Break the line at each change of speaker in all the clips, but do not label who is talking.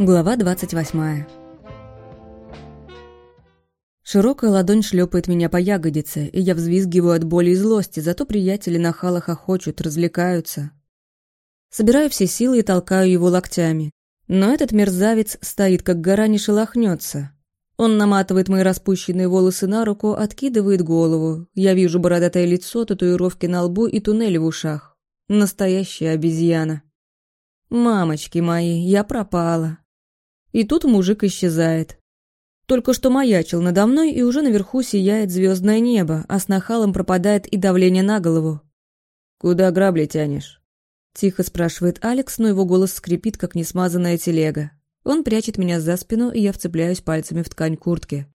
Глава 28 Широкая ладонь шлепает меня по ягодице, и я взвизгиваю от боли и злости, зато приятели на халах охочут, развлекаются. Собираю все силы и толкаю его локтями. Но этот мерзавец стоит, как гора не шелохнется. Он наматывает мои распущенные волосы на руку, откидывает голову. Я вижу бородатое лицо, татуировки на лбу и туннели в ушах. Настоящая обезьяна. Мамочки мои, я пропала. И тут мужик исчезает. Только что маячил надо мной, и уже наверху сияет звездное небо, а с нахалом пропадает и давление на голову. «Куда грабли тянешь?» Тихо спрашивает Алекс, но его голос скрипит, как несмазанная телега. Он прячет меня за спину, и я вцепляюсь пальцами в ткань куртки.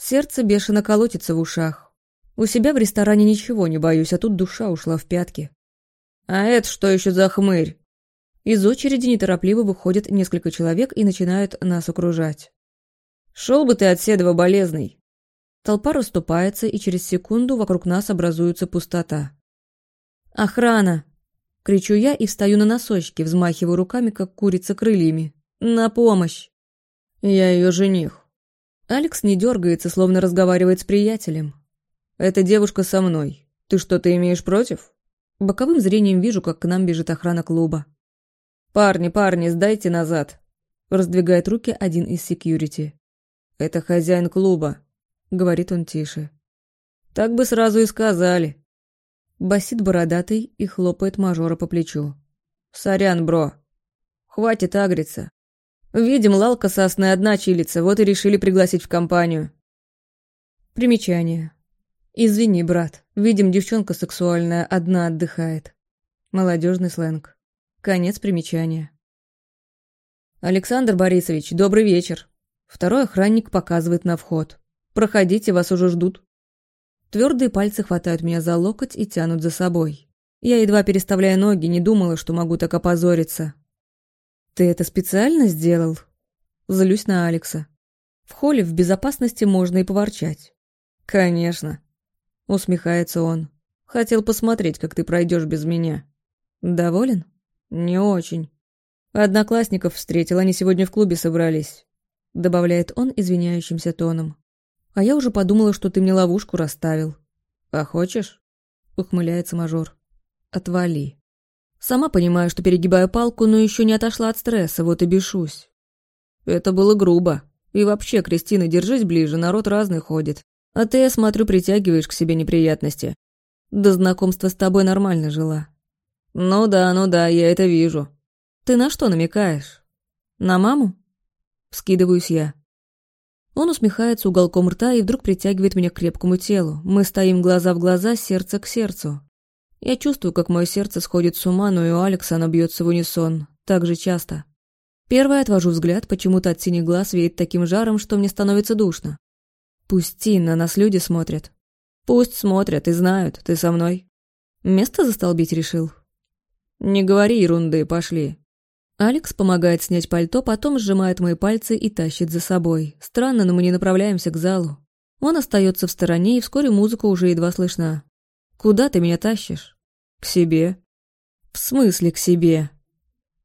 Сердце бешено колотится в ушах. У себя в ресторане ничего не боюсь, а тут душа ушла в пятки. «А это что еще за хмырь?» Из очереди неторопливо выходят несколько человек и начинают нас окружать. «Шел бы ты от седова, болезный!» Толпа расступается, и через секунду вокруг нас образуется пустота. «Охрана!» — кричу я и встаю на носочки, взмахиваю руками, как курица крыльями. «На помощь!» «Я ее жених». Алекс не дергается, словно разговаривает с приятелем. «Эта девушка со мной. Ты что-то имеешь против?» Боковым зрением вижу, как к нам бежит охрана клуба. «Парни, парни, сдайте назад!» Раздвигает руки один из секьюрити. «Это хозяин клуба», — говорит он тише. «Так бы сразу и сказали». Басит бородатый и хлопает мажора по плечу. «Сорян, бро. Хватит агриться. Видим, лалка сасная одна чилится, вот и решили пригласить в компанию». Примечание. «Извини, брат. Видим, девчонка сексуальная одна отдыхает». Молодежный сленг. Конец примечания. «Александр Борисович, добрый вечер!» Второй охранник показывает на вход. «Проходите, вас уже ждут». Твердые пальцы хватают меня за локоть и тянут за собой. Я едва переставляя ноги, не думала, что могу так опозориться. «Ты это специально сделал?» Злюсь на Алекса. В холле в безопасности можно и поворчать. «Конечно», — усмехается он. «Хотел посмотреть, как ты пройдешь без меня». «Доволен?» «Не очень. Одноклассников встретил, они сегодня в клубе собрались», — добавляет он извиняющимся тоном. «А я уже подумала, что ты мне ловушку расставил». «А хочешь?» — ухмыляется мажор. «Отвали». Сама понимаю, что перегибаю палку, но еще не отошла от стресса, вот и бешусь. Это было грубо. И вообще, Кристина, держись ближе, народ разный ходит. А ты, я смотрю, притягиваешь к себе неприятности. До знакомства с тобой нормально жила. «Ну да, ну да, я это вижу. Ты на что намекаешь? На маму?» Скидываюсь я. Он усмехается уголком рта и вдруг притягивает меня к крепкому телу. Мы стоим глаза в глаза, сердце к сердцу. Я чувствую, как мое сердце сходит с ума, но и у Алекса оно бьется в унисон. Так же часто. Первое отвожу взгляд, почему-то от синих глаз веет таким жаром, что мне становится душно. Пусти, на нас люди смотрят. Пусть смотрят и знают, ты со мной. Место застолбить решил? «Не говори ерунды, пошли». Алекс помогает снять пальто, потом сжимает мои пальцы и тащит за собой. Странно, но мы не направляемся к залу. Он остается в стороне, и вскоре музыка уже едва слышна. «Куда ты меня тащишь?» «К себе». «В смысле к себе?»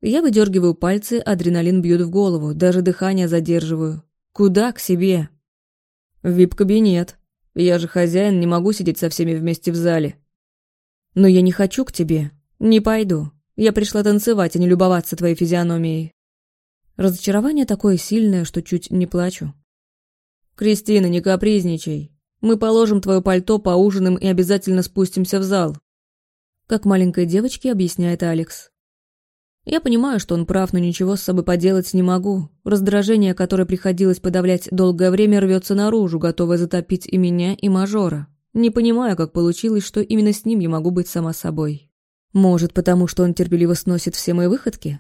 Я выдергиваю пальцы, адреналин бьет в голову, даже дыхание задерживаю. «Куда к себе?» «В вип-кабинет. Я же хозяин, не могу сидеть со всеми вместе в зале». «Но я не хочу к тебе. «Не пойду. Я пришла танцевать, а не любоваться твоей физиономией». Разочарование такое сильное, что чуть не плачу. «Кристина, не капризничай. Мы положим твое пальто, поужинаем и обязательно спустимся в зал», как маленькой девочке объясняет Алекс. Я понимаю, что он прав, но ничего с собой поделать не могу. Раздражение, которое приходилось подавлять долгое время, рвется наружу, готовое затопить и меня, и мажора. Не понимаю, как получилось, что именно с ним я могу быть сама собой. Может, потому что он терпеливо сносит все мои выходки?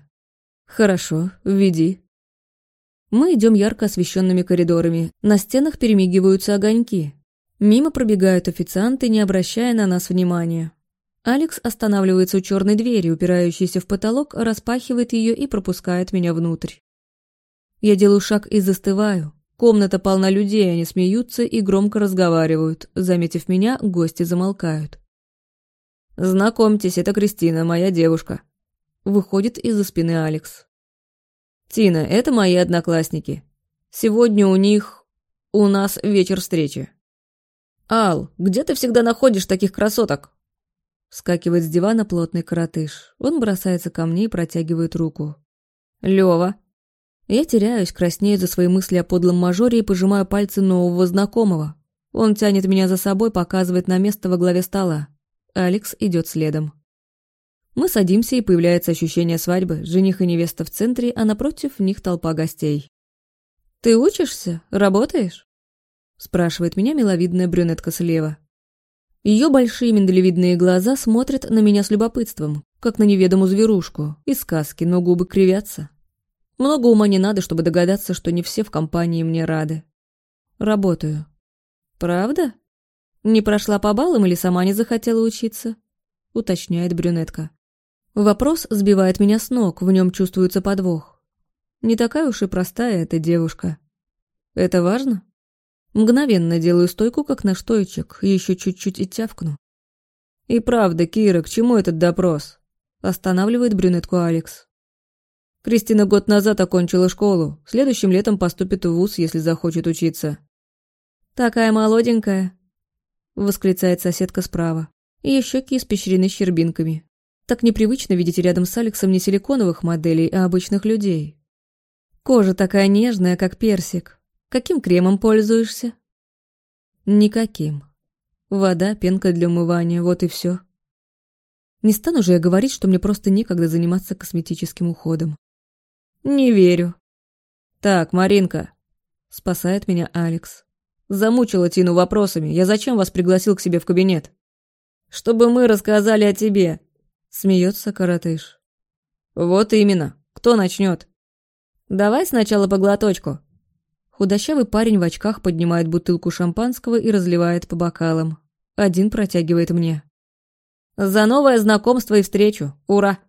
Хорошо, введи. Мы идем ярко освещенными коридорами. На стенах перемигиваются огоньки. Мимо пробегают официанты, не обращая на нас внимания. Алекс останавливается у черной двери, упирающейся в потолок, распахивает ее и пропускает меня внутрь. Я делаю шаг и застываю. Комната полна людей, они смеются и громко разговаривают. Заметив меня, гости замолкают. «Знакомьтесь, это Кристина, моя девушка». Выходит из-за спины Алекс. «Тина, это мои одноклассники. Сегодня у них... у нас вечер встречи». «Ал, где ты всегда находишь таких красоток?» Скакивает с дивана плотный коротыш. Он бросается ко мне и протягивает руку. «Лёва». Я теряюсь, краснею за свои мысли о подлом мажоре и пожимаю пальцы нового знакомого. Он тянет меня за собой, показывает на место во главе стола. Алекс идет следом. Мы садимся, и появляется ощущение свадьбы. Жених и невеста в центре, а напротив них толпа гостей. «Ты учишься? Работаешь?» спрашивает меня миловидная брюнетка слева. Ее большие миндалевидные глаза смотрят на меня с любопытством, как на неведомую зверушку, из сказки, но губы кривятся. Много ума не надо, чтобы догадаться, что не все в компании мне рады. Работаю. Правда? Не прошла по баллам или сама не захотела учиться? Уточняет брюнетка. Вопрос сбивает меня с ног, в нем чувствуется подвох. Не такая уж и простая эта девушка. Это важно? Мгновенно делаю стойку, как настойчик, еще чуть-чуть и тявкну. «И правда, Кира, к чему этот допрос?» Останавливает брюнетку Алекс. Кристина год назад окончила школу, следующим летом поступит в ВУЗ, если захочет учиться. «Такая молоденькая», — восклицает соседка справа. Ее щеки испещрены щербинками. Так непривычно видеть рядом с Алексом не силиконовых моделей, а обычных людей. Кожа такая нежная, как персик. Каким кремом пользуешься? Никаким. Вода, пенка для умывания, вот и все. Не стану же я говорить, что мне просто некогда заниматься косметическим уходом. Не верю. Так, Маринка, спасает меня Алекс. Замучила Тину вопросами. Я зачем вас пригласил к себе в кабинет? Чтобы мы рассказали о тебе, Смеется коротыш. Вот именно. Кто начнет? Давай сначала по глоточку. Худощавый парень в очках поднимает бутылку шампанского и разливает по бокалам. Один протягивает мне. За новое знакомство и встречу. Ура!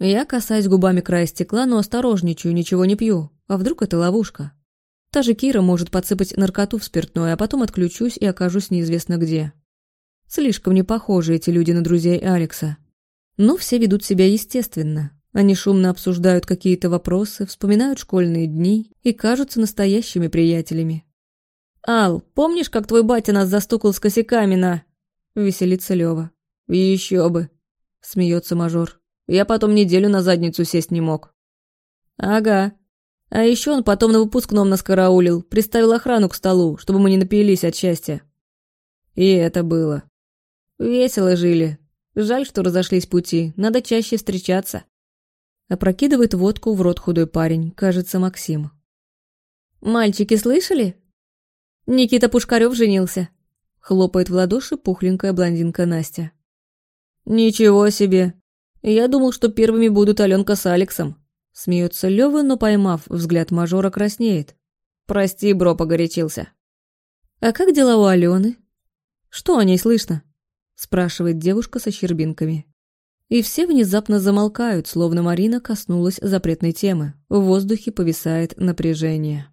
Я касаюсь губами края стекла, но осторожничаю, ничего не пью. А вдруг это ловушка? Та же Кира может подсыпать наркоту в спиртное, а потом отключусь и окажусь неизвестно где. Слишком не похожи эти люди на друзей Алекса. Но все ведут себя естественно. Они шумно обсуждают какие-то вопросы, вспоминают школьные дни и кажутся настоящими приятелями. «Ал, помнишь, как твой батя нас застукал с косяками на...» Веселится Лёва. «Еще бы!» Смеется мажор. «Я потом неделю на задницу сесть не мог». «Ага. А еще он потом на выпускном нас караулил, приставил охрану к столу, чтобы мы не напились от счастья». И это было. Весело жили. Жаль, что разошлись пути. Надо чаще встречаться. Опрокидывает водку в рот худой парень, кажется, Максим. «Мальчики слышали?» «Никита Пушкарев женился», — хлопает в ладоши пухленькая блондинка Настя. «Ничего себе! Я думал, что первыми будут Аленка с Алексом», — смеется Лёва, но, поймав взгляд мажора, краснеет. «Прости, бро, погорячился». «А как дела у Алены? Что о ней слышно?» спрашивает девушка со щербинками. И все внезапно замолкают, словно Марина коснулась запретной темы. В воздухе повисает напряжение.